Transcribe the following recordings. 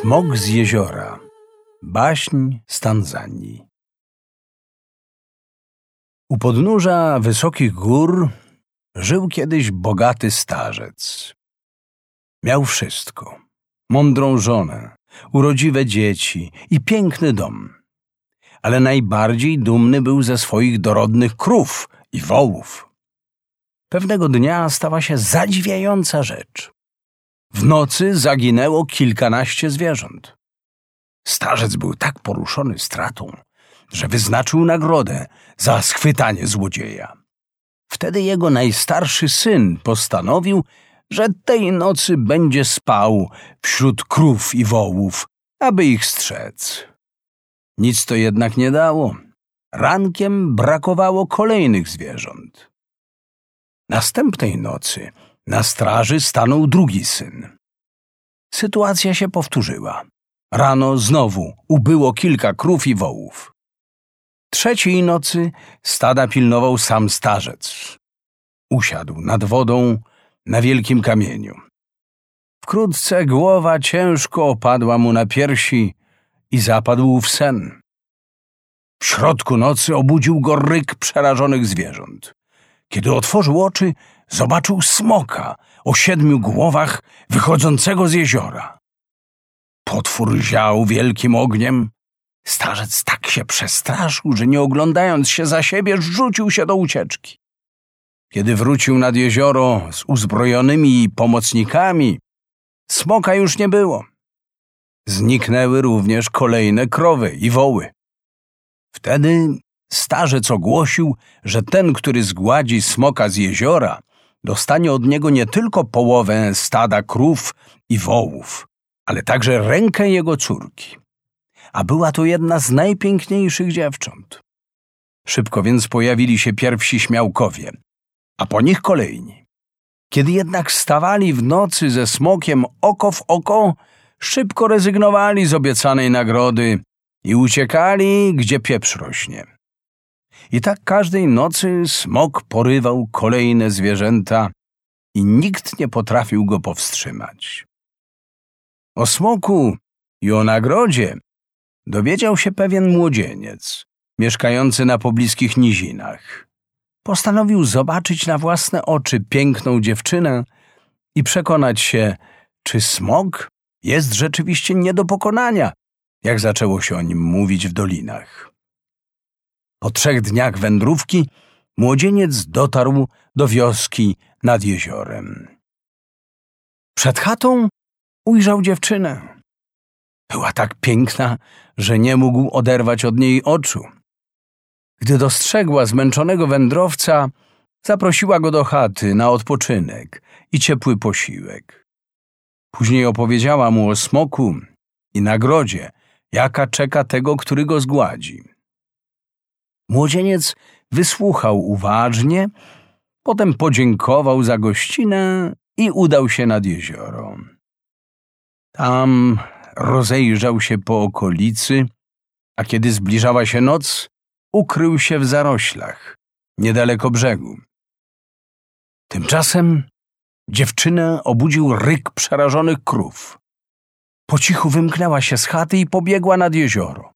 Smok z jeziora. Baśń z Tanzanii. U podnóża wysokich gór żył kiedyś bogaty starzec. Miał wszystko: mądrą żonę, urodziwe dzieci i piękny dom. Ale najbardziej dumny był ze swoich dorodnych krów i wołów. Pewnego dnia stała się zadziwiająca rzecz. W nocy zaginęło kilkanaście zwierząt. Starzec był tak poruszony stratą, że wyznaczył nagrodę za schwytanie złodzieja. Wtedy jego najstarszy syn postanowił, że tej nocy będzie spał wśród krów i wołów, aby ich strzec. Nic to jednak nie dało. Rankiem brakowało kolejnych zwierząt. Następnej nocy na straży stanął drugi syn. Sytuacja się powtórzyła. Rano znowu ubyło kilka krów i wołów. Trzeciej nocy stada pilnował sam starzec. Usiadł nad wodą na wielkim kamieniu. Wkrótce głowa ciężko opadła mu na piersi i zapadł w sen. W środku nocy obudził go ryk przerażonych zwierząt. Kiedy otworzył oczy, zobaczył smoka o siedmiu głowach wychodzącego z jeziora. Potwór ział wielkim ogniem. Starzec tak się przestraszył, że nie oglądając się za siebie, rzucił się do ucieczki. Kiedy wrócił nad jezioro z uzbrojonymi pomocnikami, smoka już nie było. Zniknęły również kolejne krowy i woły. Wtedy starzec ogłosił, że ten, który zgładzi smoka z jeziora, dostanie od niego nie tylko połowę stada krów i wołów, ale także rękę jego córki. A była to jedna z najpiękniejszych dziewcząt. Szybko więc pojawili się pierwsi śmiałkowie, a po nich kolejni. Kiedy jednak stawali w nocy ze smokiem oko w oko, szybko rezygnowali z obiecanej nagrody i uciekali, gdzie pieprz rośnie. I tak każdej nocy smok porywał kolejne zwierzęta i nikt nie potrafił go powstrzymać. O smoku i o nagrodzie dowiedział się pewien młodzieniec, mieszkający na pobliskich nizinach. Postanowił zobaczyć na własne oczy piękną dziewczynę i przekonać się, czy smok jest rzeczywiście nie do pokonania, jak zaczęło się o nim mówić w dolinach. Po trzech dniach wędrówki młodzieniec dotarł do wioski nad jeziorem. Przed chatą ujrzał dziewczynę. Była tak piękna, że nie mógł oderwać od niej oczu. Gdy dostrzegła zmęczonego wędrowca, zaprosiła go do chaty na odpoczynek i ciepły posiłek. Później opowiedziała mu o smoku i nagrodzie, jaka czeka tego, który go zgładzi. Młodzieniec wysłuchał uważnie, potem podziękował za gościnę i udał się nad jezioro. Tam rozejrzał się po okolicy, a kiedy zbliżała się noc, ukrył się w zaroślach, niedaleko brzegu. Tymczasem dziewczynę obudził ryk przerażonych krów. Po cichu wymknęła się z chaty i pobiegła nad jezioro.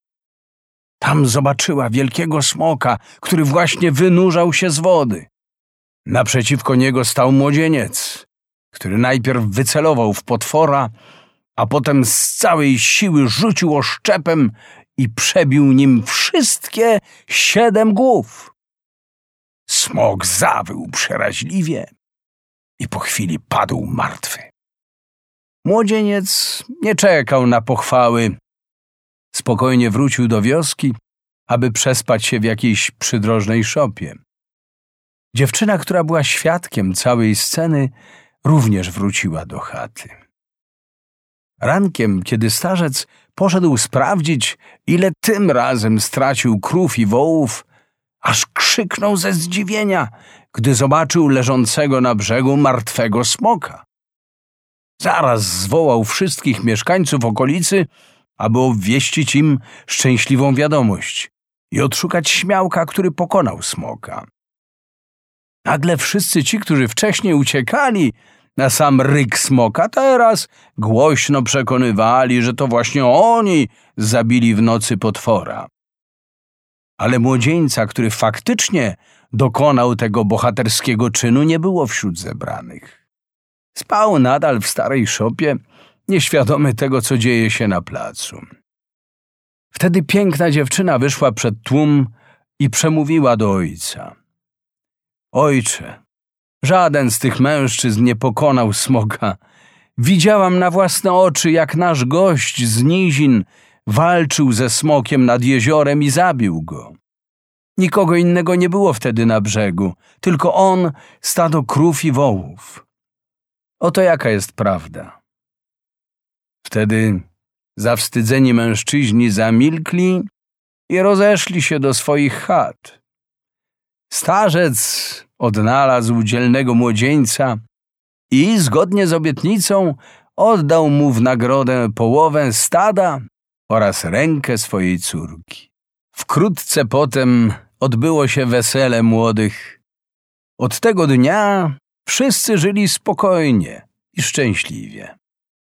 Tam zobaczyła wielkiego smoka, który właśnie wynurzał się z wody. Naprzeciwko niego stał młodzieniec, który najpierw wycelował w potwora, a potem z całej siły rzucił oszczepem i przebił nim wszystkie siedem głów. Smok zawył przeraźliwie i po chwili padł martwy. Młodzieniec nie czekał na pochwały. Spokojnie wrócił do wioski, aby przespać się w jakiejś przydrożnej szopie. Dziewczyna, która była świadkiem całej sceny, również wróciła do chaty. Rankiem, kiedy starzec poszedł sprawdzić, ile tym razem stracił krów i wołów, aż krzyknął ze zdziwienia, gdy zobaczył leżącego na brzegu martwego smoka. Zaraz zwołał wszystkich mieszkańców okolicy, aby obwieścić im szczęśliwą wiadomość i odszukać śmiałka, który pokonał smoka. Nagle wszyscy ci, którzy wcześniej uciekali, na sam ryk smoka, teraz głośno przekonywali, że to właśnie oni zabili w nocy potwora. Ale młodzieńca, który faktycznie dokonał tego bohaterskiego czynu, nie było wśród zebranych. Spał nadal w starej szopie, nieświadomy tego, co dzieje się na placu. Wtedy piękna dziewczyna wyszła przed tłum i przemówiła do ojca. Ojcze, żaden z tych mężczyzn nie pokonał smoka. Widziałam na własne oczy, jak nasz gość z nizin walczył ze smokiem nad jeziorem i zabił go. Nikogo innego nie było wtedy na brzegu, tylko on, stado krów i wołów. Oto jaka jest prawda. Wtedy zawstydzeni mężczyźni zamilkli i rozeszli się do swoich chat. Starzec odnalazł dzielnego młodzieńca i, zgodnie z obietnicą, oddał mu w nagrodę połowę stada oraz rękę swojej córki. Wkrótce potem odbyło się wesele młodych. Od tego dnia wszyscy żyli spokojnie i szczęśliwie.